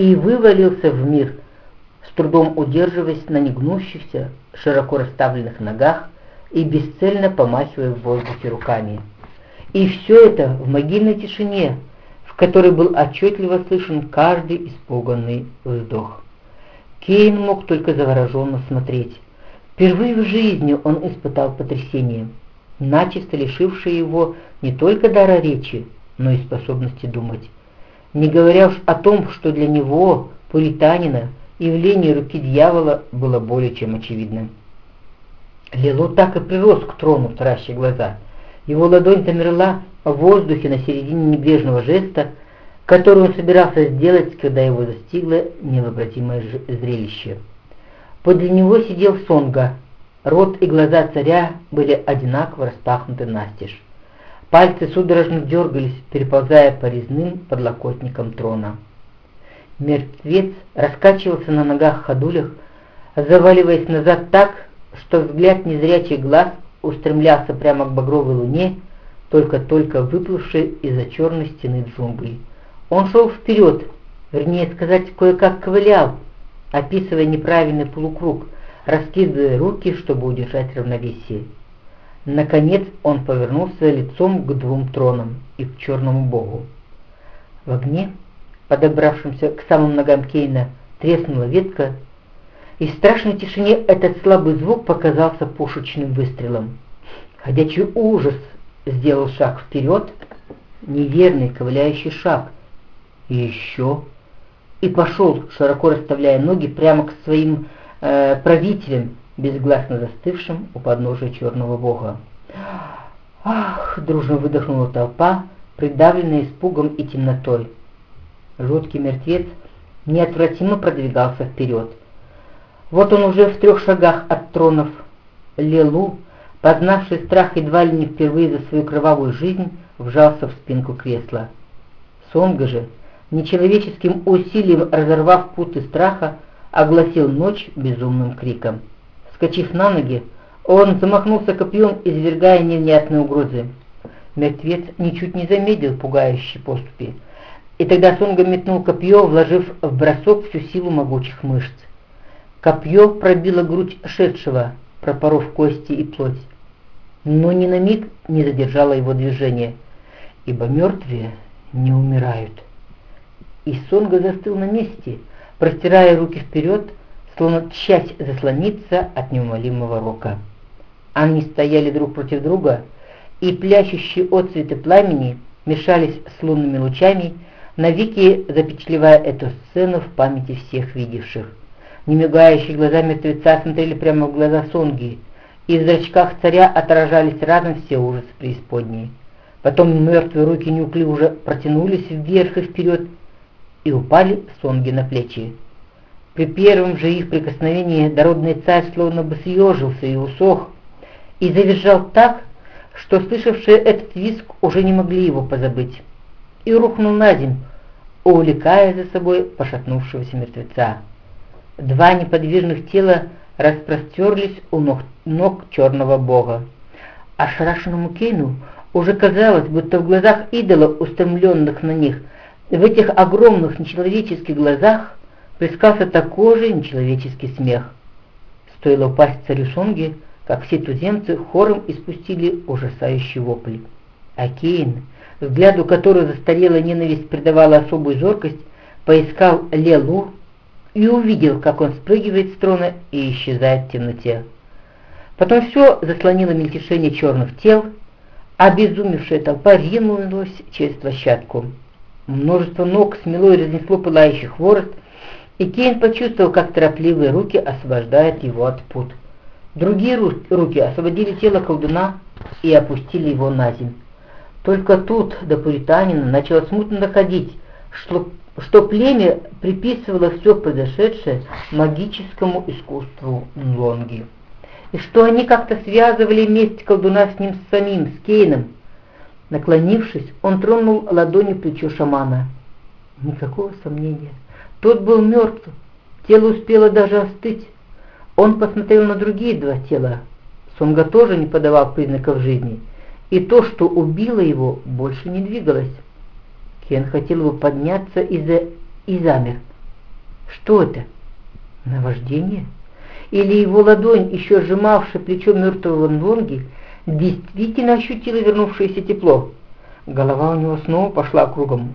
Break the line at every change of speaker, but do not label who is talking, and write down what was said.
и вывалился в мир, с трудом удерживаясь на негнущихся, широко расставленных ногах и бесцельно помахивая в воздухе руками. И все это в могильной тишине, в которой был отчетливо слышен каждый испуганный вздох. Кейн мог только завороженно смотреть. Впервые в жизни он испытал потрясение, начисто лишившее его не только дара речи, но и способности думать. Не говоря уж о том, что для него, пуританина, явление руки дьявола было более чем очевидным. Лило так и прирос к трону, тараща глаза. Его ладонь замерла в воздухе на середине небрежного жеста, который он собирался сделать, когда его застигло невообразимое зрелище. Подле него сидел Сонга. Рот и глаза царя были одинаково распахнуты настежь. Пальцы судорожно дергались, переползая по резным подлокотникам трона. Мертвец раскачивался на ногах-ходулях, заваливаясь назад так, что взгляд незрячих глаз устремлялся прямо к багровой луне, только-только выплывшей из-за черной стены джунглей. Он шел вперед, вернее сказать, кое-как ковылял, описывая неправильный полукруг, раскидывая руки, чтобы удержать равновесие. Наконец он повернулся лицом к двум тронам и к черному богу. В огне, подобравшемся к самым ногам Кейна, треснула ветка, и в страшной тишине этот слабый звук показался пушечным выстрелом. Ходячий ужас сделал шаг вперед, неверный ковыляющий шаг, и еще, и пошел, широко расставляя ноги прямо к своим э, правителям, безгласно застывшим у подножия черного бога. «Ах!» — дружно выдохнула толпа, придавленная испугом и темнотой. Жуткий мертвец неотвратимо продвигался вперед. Вот он уже в трех шагах от тронов. Лелу, познавший страх едва ли не впервые за свою кровавую жизнь, вжался в спинку кресла. Сонга же, нечеловеческим усилием разорвав путы страха, огласил ночь безумным криком. Вскочив на ноги, он замахнулся копьем, извергая невнятные угрозы. Мертвец ничуть не замедлил пугающей поступи, и тогда Сонга метнул копье, вложив в бросок всю силу могучих мышц. Копье пробило грудь шедшего, пропоров кости и плоть, но ни на миг не задержало его движение, ибо мертвые не умирают. И Сонга застыл на месте, простирая руки вперед, словно часть заслониться от неумолимого рока. Они стояли друг против друга, и плящущие отцветы пламени мешались с лунными лучами, навеки запечатлевая эту сцену в памяти всех видевших. Немигающие глаза мертвеца смотрели прямо в глаза Сонги, и в зрачках царя отражались разом все ужасы преисподней. Потом мертвые руки неуклюже протянулись вверх и вперед и упали Сонги на плечи. При первом же их прикосновении дородный царь словно бы съежился и усох, и завизжал так, что слышавшие этот визг уже не могли его позабыть, и рухнул на землю, увлекая за собой пошатнувшегося мертвеца. Два неподвижных тела распростерлись у ног, ног черного бога. А шарашенному Кейну уже казалось, будто в глазах идола, устремленных на них, в этих огромных нечеловеческих глазах плескался такой же нечеловеческий смех. Стоило упасть царю Сонги, как все туземцы хором испустили ужасающий вопль. А Кейн, взгляду которого застарелая ненависть придавала особую зоркость, поискал Лелу и увидел, как он спрыгивает с трона и исчезает в темноте. Потом все заслонило мельтешение черных тел, а обезумевшая толпа ринулась через площадку. Множество ног смело и разнесло пылающий хворост, и Кейн почувствовал, как торопливые руки освобождают его от пут. Другие руки освободили тело колдуна и опустили его на землю. Только тут до пуританина начало смутно доходить, что что племя приписывало все произошедшее магическому искусству Нлонги, и что они как-то связывали месть колдуна с ним самим, с Кейном. Наклонившись, он тронул ладонью плечо шамана. Никакого сомнения. Тот был мертв, тело успело даже остыть. Он посмотрел на другие два тела. Сонга тоже не подавал признаков жизни, и то, что убило его, больше не двигалось. Кен хотел бы подняться и, за... и замер. Что это? Наваждение? Или его ладонь, еще сжимавшая плечо мертвого Нлонги, действительно ощутила вернувшееся тепло? Голова у него снова пошла кругом.